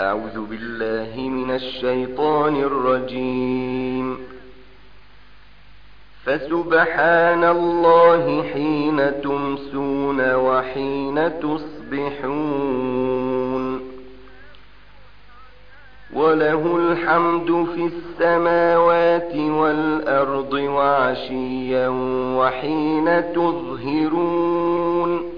أعوذ بالله من الشيطان الرجيم. فسبحان الله حين تمسون وحين تصبحون. وله الحمد في السماوات والأرض وعشيا وحين تظهرون.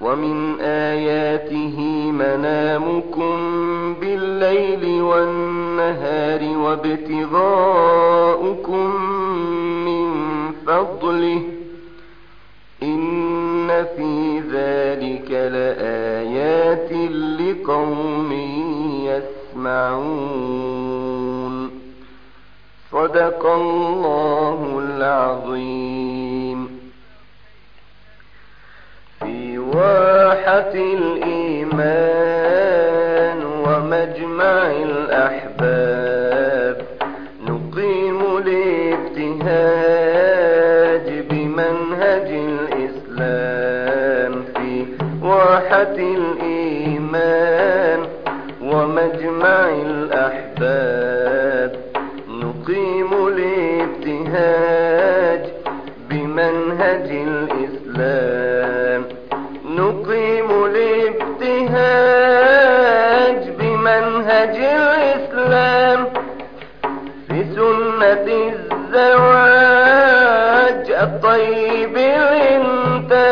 ومن آياته منامكم بالليل والنهار وابتغاؤكم من فضله إن في ذلك لآيات لقوم يسمعون. صدق الله العظيم. في واحة في سنة الزواج الطيب الإنتاج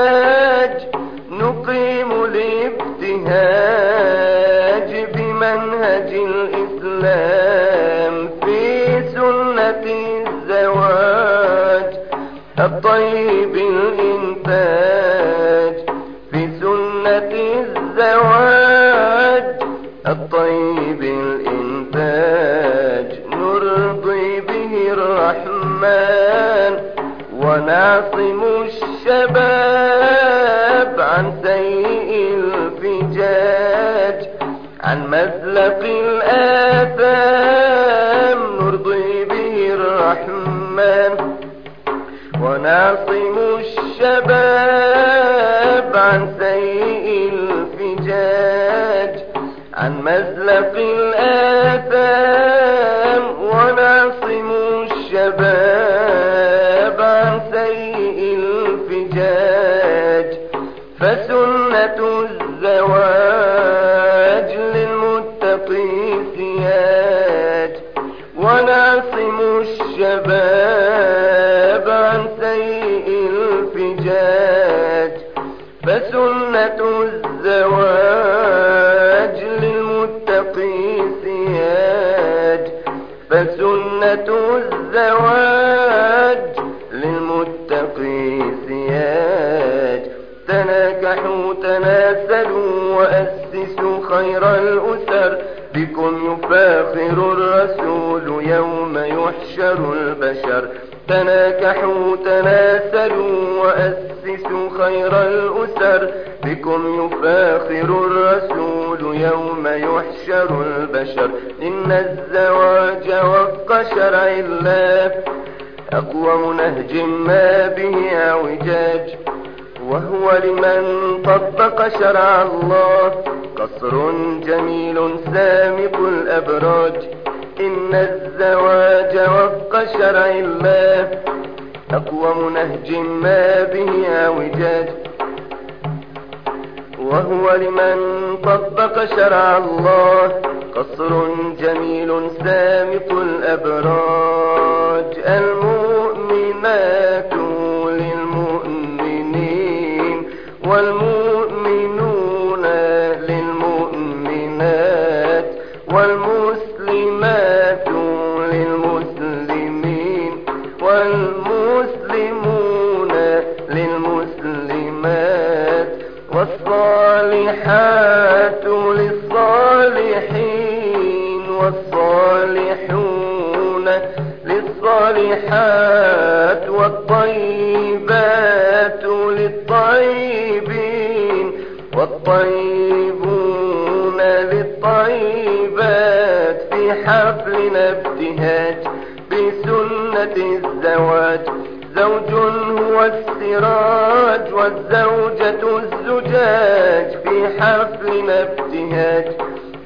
نقيم الابتهاج بمنهج الإسلام في سنة الزواج الطيب الإنتاج. ونعصم الشباب عن سيء الفجاج. عن مزلق الآثام نرضي به الرحمن. ونعصم الشباب عن سيء الفجاج. عن مزلق الآثام فسنة الزواج للمتقي سياج تناكحوا تناسلوا وأسسوا خير الأسر بكم يفاخر الرسول يوم يحشر البشر. تناكحوا تناسلوا وأسسوا خير الأسر بكم يفاخر الرسول يوم يحشر البشر إن الزواج شرع الله أقوم نهج ما به أعوجاج وهو لمن طبق شرع الله قصر جميل سامق الأبراج إن الزواج شرع الله أقوم نهج ما به أعوجاج وهو لمن طبق شرع الله. قصر جميل سامق الأبراج. المؤمنات للمؤمنين والمؤمنون للمؤمنات والمسلمات والصالحون للصالحات والطيبات للطيبين والطيبون للطيبات في حفلنا ابتهاج بسنة الزواج زوج هو السراج والزوجة الزجاج في حفلنا ابتهاج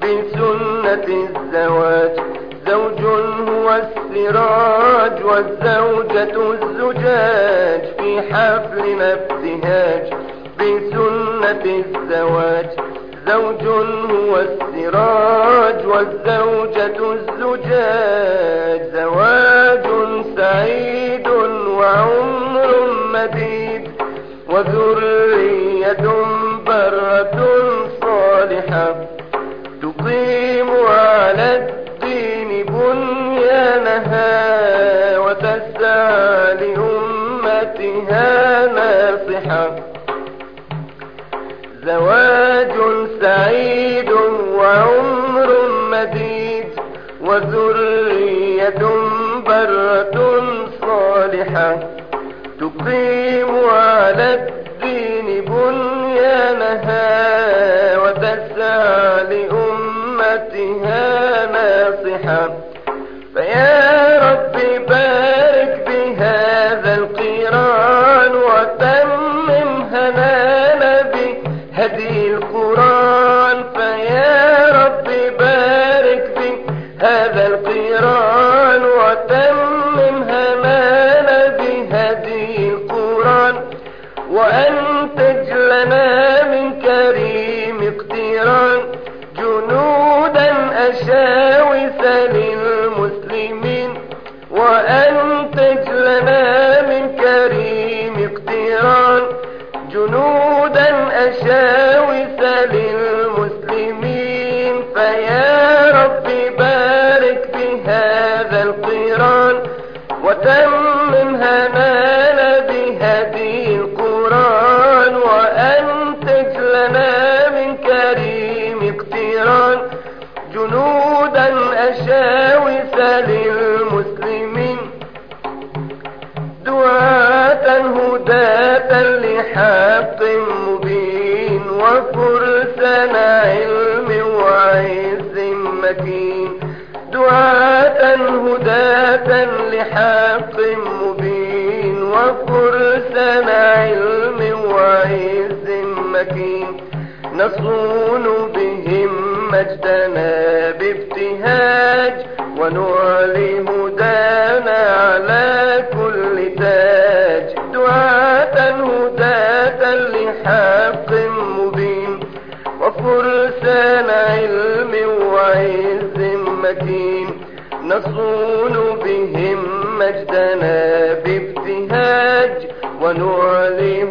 بسنة الزواج زوج هو السراج والزوجة الزجاج في حفلنا ابتهاج بسنة الزواج. زوج هو السراج والزوجة الزجاج. زواج سعيد وعمر مديد. وذرية برة صالحة تقيم بنيانها وتسعى لأمتها ناصحة. فيا جنودا أشاوس مكين دعاة هداة لحق مبين وفرسان علم وعز مكين نصون بهم مجدنا بابتهاج ونعلي هدانا مجدنا بابتهاج ونعلي